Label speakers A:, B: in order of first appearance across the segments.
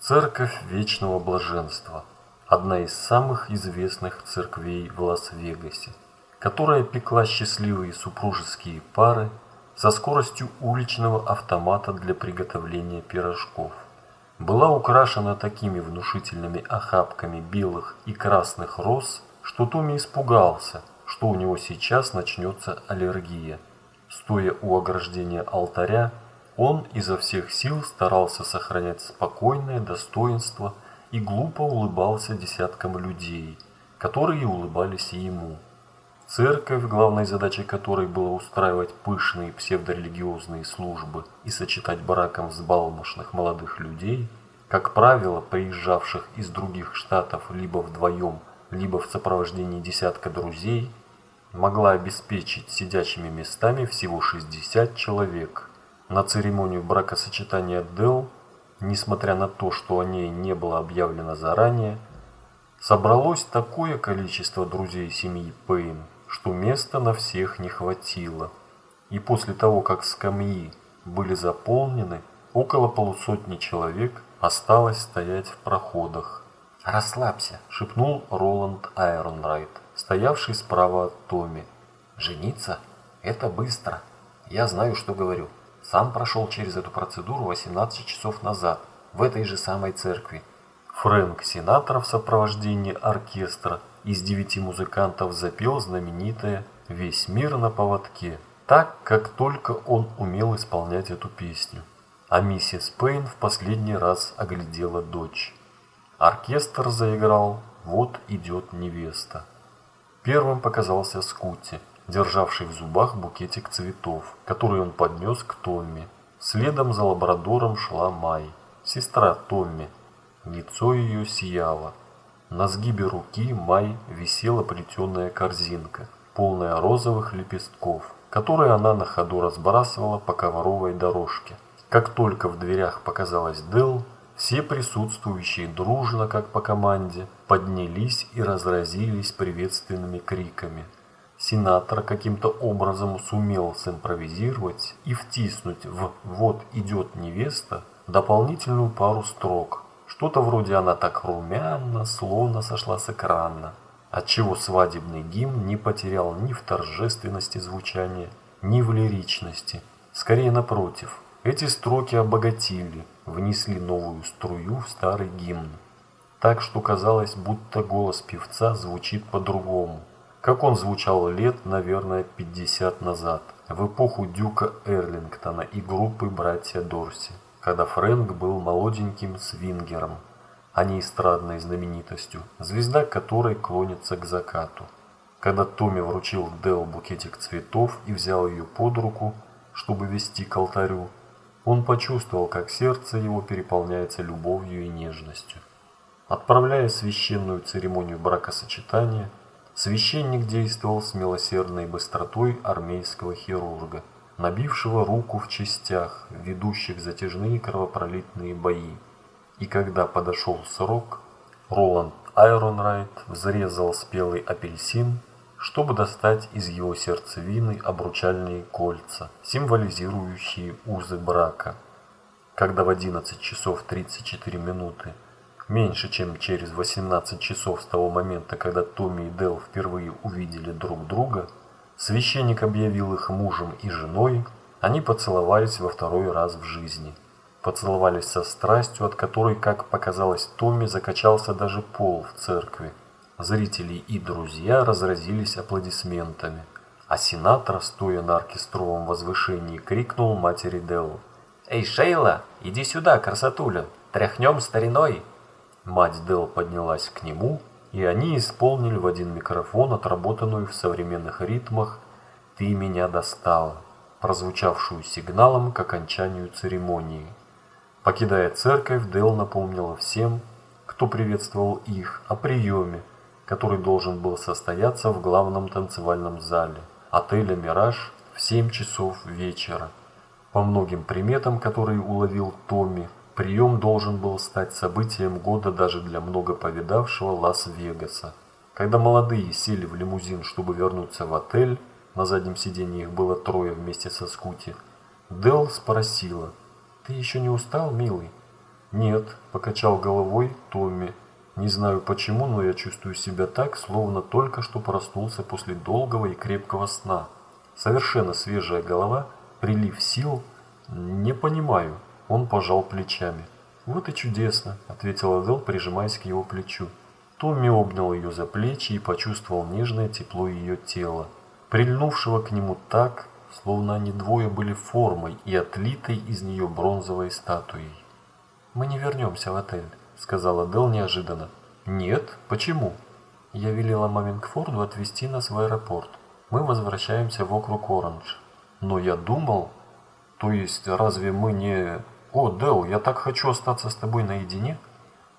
A: Церковь Вечного Блаженства – одна из самых известных церквей в Лас-Вегасе, которая пекла счастливые супружеские пары со скоростью уличного автомата для приготовления пирожков. Была украшена такими внушительными охапками белых и красных роз, что Томми испугался, что у него сейчас начнется аллергия. Стоя у ограждения алтаря, он изо всех сил старался сохранять спокойное достоинство и глупо улыбался десяткам людей, которые улыбались и ему. Церковь, главной задачей которой было устраивать пышные псевдорелигиозные службы и сочетать браком взбалмошных молодых людей, как правило, приезжавших из других штатов либо вдвоем, либо в сопровождении десятка друзей, могла обеспечить сидячими местами всего 60 человек – на церемонию бракосочетания Дел, несмотря на то, что о ней не было объявлено заранее, собралось такое количество друзей семьи Пейн, что места на всех не хватило. И после того, как скамьи были заполнены, около полусотни человек осталось стоять в проходах.
B: «Расслабься», –
A: шепнул Роланд Айронрайт, стоявший справа от Томми.
B: «Жениться? Это быстро. Я знаю, что говорю. Сам прошел через эту процедуру 18 часов назад, в этой же самой церкви.
A: Фрэнк Синатра в сопровождении оркестра из девяти музыкантов запел знаменитое «Весь мир на поводке», так, как только он умел исполнять эту песню. А миссис Пейн в последний раз оглядела дочь. Оркестр заиграл «Вот идет невеста». Первым показался Скути – державший в зубах букетик цветов, который он поднес к Томми. Следом за лабрадором шла Май, сестра Томми. Лицо ее сияло. На сгибе руки Май висела плетеная корзинка, полная розовых лепестков, которые она на ходу разбрасывала по ковровой дорожке. Как только в дверях показалась Дел, все присутствующие дружно, как по команде, поднялись и разразились приветственными криками – Сенатор каким-то образом сумел симпровизировать и втиснуть в «Вот идет невеста» дополнительную пару строк. Что-то вроде она так румяна, словно сошла с экрана. Отчего свадебный гимн не потерял ни в торжественности звучания, ни в лиричности. Скорее напротив, эти строки обогатили, внесли новую струю в старый гимн. Так что казалось, будто голос певца звучит по-другому как он звучал лет, наверное, 50 назад, в эпоху Дюка Эрлингтона и группы «Братья Дорси», когда Фрэнк был молоденьким свингером, а не эстрадной знаменитостью, звезда которой клонится к закату. Когда Томми вручил Дел букетик цветов и взял ее под руку, чтобы вести к алтарю, он почувствовал, как сердце его переполняется любовью и нежностью. Отправляя священную церемонию бракосочетания, Священник действовал с милосердной быстротой армейского хирурга, набившего руку в частях, ведущих затяжные кровопролитные бои. И когда подошел срок, Роланд Айронрайт взрезал спелый апельсин, чтобы достать из его сердцевины обручальные кольца, символизирующие узы брака. Когда в 11 часов 34 минуты Меньше чем через 18 часов с того момента, когда Томми и Дел впервые увидели друг друга, священник объявил их мужем и женой, они поцеловались во второй раз в жизни. Поцеловались со страстью, от которой, как показалось Томми, закачался даже пол в церкви. Зрители и друзья разразились аплодисментами, а сенатор, стоя на оркестровом возвышении, крикнул матери Дел: «Эй, Шейла, иди сюда, красотуля, тряхнем стариной!» Мать Дел поднялась к нему, и они исполнили в один микрофон отработанную в современных ритмах «Ты меня достала», прозвучавшую сигналом к окончанию церемонии. Покидая церковь, Дел напомнила всем, кто приветствовал их, о приеме, который должен был состояться в главном танцевальном зале отеля «Мираж» в 7 часов вечера. По многим приметам, которые уловил Томми, Прием должен был стать событием года даже для много повидавшего Лас-Вегаса. Когда молодые сели в лимузин, чтобы вернуться в отель, на заднем сиденье их было трое вместе со Скути, Дел спросила, «Ты еще не устал, милый?» Нет, покачал головой Томми. Не знаю почему, но я чувствую себя так, словно только что проснулся после долгого и крепкого сна. Совершенно свежая голова, прилив сил. Не понимаю. Он пожал плечами. Вот и чудесно, ответила Дел, прижимаясь к его плечу. Томми обнял ее за плечи и почувствовал нежное тепло ее тела, прильнувшего к нему так, словно они двое были формой и отлитой из нее бронзовой статуей. «Мы не вернемся в отель», — сказала Дел неожиданно. «Нет? Почему?» Я велела Мамингфорду отвезти нас в аэропорт. Мы возвращаемся в округ Оранж. Но я думал... То есть, разве мы не... О, Дел, я так хочу остаться с тобой наедине.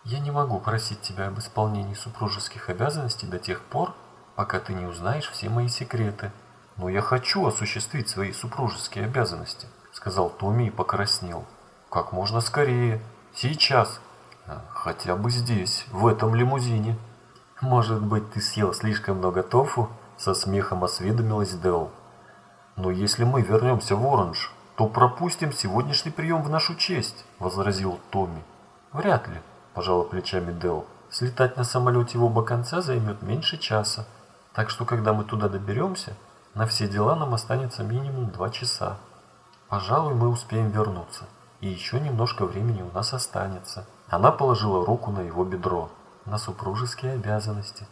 A: Я не могу просить тебя об исполнении супружеских обязанностей до тех пор, пока ты не узнаешь все мои секреты. Но я хочу осуществить свои супружеские обязанности, сказал Томми и покраснел. Как можно скорее. Сейчас. Хотя бы здесь, в этом лимузине. Может быть, ты съел слишком много тофу? Со смехом осведомилась Дел. Но если мы вернемся в Оранж, то пропустим сегодняшний прием в нашу честь, возразил Томми. Вряд ли, пожала плечами Дел. Слетать на самолете в оба конца займет меньше часа. Так что, когда мы туда доберемся, на все дела нам останется минимум два часа. Пожалуй, мы успеем вернуться и еще немножко времени у нас останется. Она положила руку на его бедро. На супружеские обязанности.